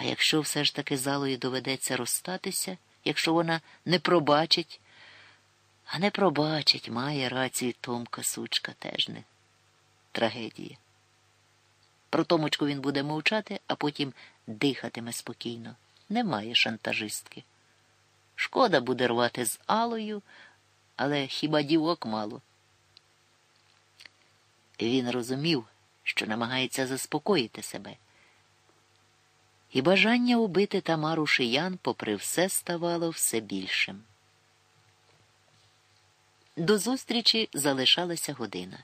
А якщо все ж таки залою доведеться розстатися, якщо вона не пробачить, а не пробачить, має рацію Томка сучка теж не трагедія. Про Томочку він буде мовчати, а потім дихатиме спокійно. Немає шантажистки. Шкода буде рвати з Алою, але хіба дівок мало. Він розумів, що намагається заспокоїти себе. І бажання убити Тамару Шиян, попри все, ставало все більшим. До зустрічі залишалася година.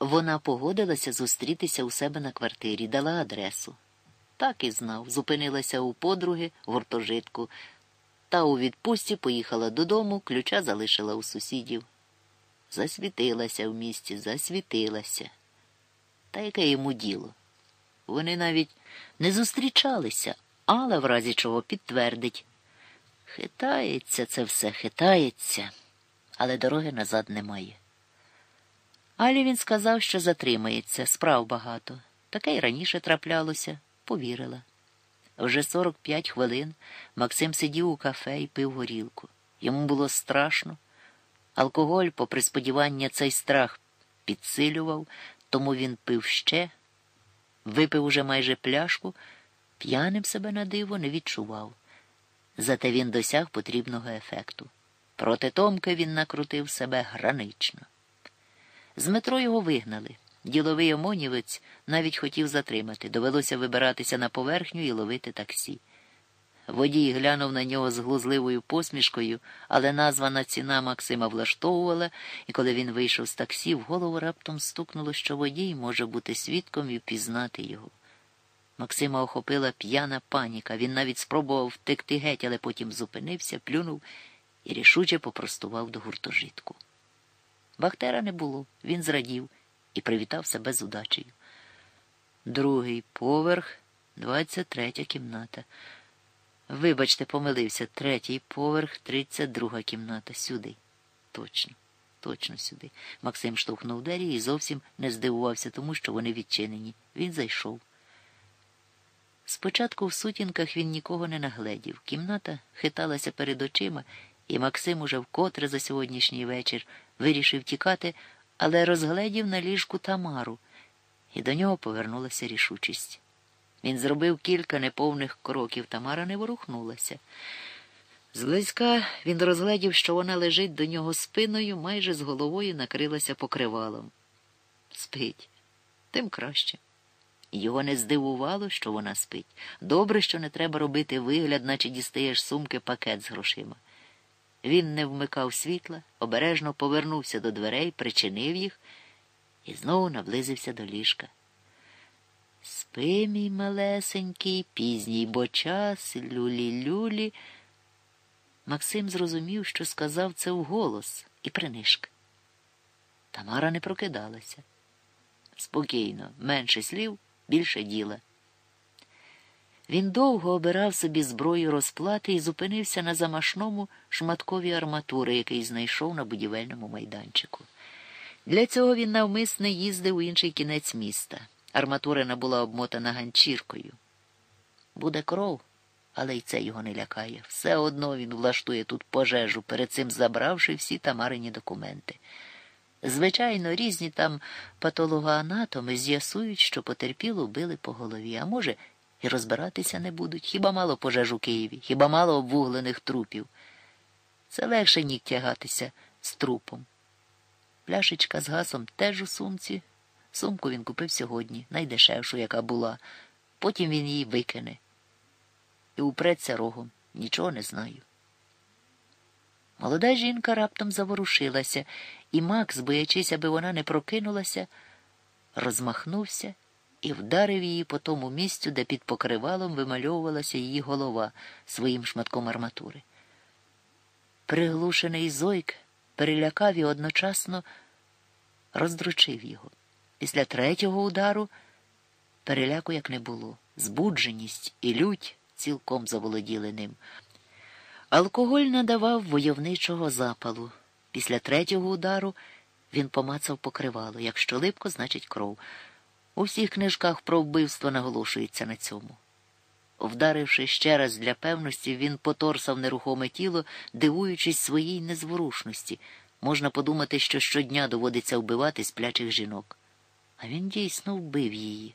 Вона погодилася зустрітися у себе на квартирі, дала адресу. Так і знав, зупинилася у подруги гуртожитку, та у відпустці поїхала додому, ключа залишила у сусідів. Засвітилася в місті, засвітилася. Та яке йому діло? Вони навіть не зустрічалися, але в разі чого підтвердить. Хитається це все, хитається, але дороги назад немає. Алі він сказав, що затримається, справ багато. Таке й раніше траплялося, повірила. Вже 45 хвилин Максим сидів у кафе і пив горілку. Йому було страшно. Алкоголь, попри сподівання, цей страх підсилював, тому він пив ще, випив уже майже пляшку, п'яним себе на диво не відчував. Зате він досяг потрібного ефекту. Проти Томки він накрутив себе гранично. З метро його вигнали. Діловий омонівець навіть хотів затримати. Довелося вибиратися на поверхню і ловити таксі. Водій глянув на нього з глузливою посмішкою, але названа ціна Максима влаштовувала, і коли він вийшов з таксі, в голову раптом стукнуло, що водій може бути свідком і впізнати його. Максима охопила п'яна паніка. Він навіть спробував втекти геть, але потім зупинився, плюнув і рішуче попростував до гуртожитку. Бахтера не було, він зрадів і привітав себе з удачею. Другий поверх, двадцять третя кімната. Вибачте, помилився, третій поверх, тридцять друга кімната. Сюди. Точно, точно сюди. Максим штовхнув двері і зовсім не здивувався тому, що вони відчинені. Він зайшов. Спочатку в сутінках він нікого не нагледів. Кімната хиталася перед очима, і Максим уже вкотре за сьогоднішній вечір вирішив тікати, але розгледів на ліжку Тамару, і до нього повернулася рішучість. Він зробив кілька неповних кроків, Тамара не ворухнулася. Зблизька він розгледів, що вона лежить до нього спиною, майже з головою накрилася покривалом. Спить, тим краще. Його не здивувало, що вона спить. Добре, що не треба робити вигляд, наче дістаєш сумки пакет з грошима. Він не вмикав світла, обережно повернувся до дверей, причинив їх і знову наблизився до ліжка. Спи, мій малесенький, пізній бо час, люлі-люлі. Максим зрозумів, що сказав це вголос, і принишк. Тамара не прокидалася. Спокійно, менше слів, більше діла. Він довго обирав собі зброю розплати і зупинився на замашному шматкові арматури, який знайшов на будівельному майданчику. Для цього він навмисне їздив у інший кінець міста. Арматурина була обмотана ганчіркою. Буде кров, але й це його не лякає. Все одно він влаштує тут пожежу, перед цим забравши всі тамарині документи. Звичайно, різні там патологоанатоми з'ясують, що потерпіло били по голові, а може, і розбиратися не будуть. Хіба мало пожеж у Києві, хіба мало обвуглених трупів. Це легше ніг тягатися з трупом. Пляшечка з газом теж у сумці. Сумку він купив сьогодні, найдешевшу, яка була. Потім він її викине. І упреться рогом. Нічого не знаю. Молода жінка раптом заворушилася, і Макс, боячись, аби вона не прокинулася, розмахнувся і вдарив її по тому місцю, де під покривалом вимальовувалася її голова своїм шматком арматури. Приглушений зойк перелякав і одночасно роздручив його. Після третього удару переляку як не було. Збудженість і лють цілком заволоділи ним. Алкоголь надавав войовничого запалу. Після третього удару він помацав покривало. Якщо липко, значить кров. У всіх книжках про вбивство наголошується на цьому. Вдаривши ще раз для певності, він поторсав нерухоме тіло, дивуючись своїй незворушності. Можна подумати, що щодня доводиться вбивати сплячих жінок. А він дійсно вбив її.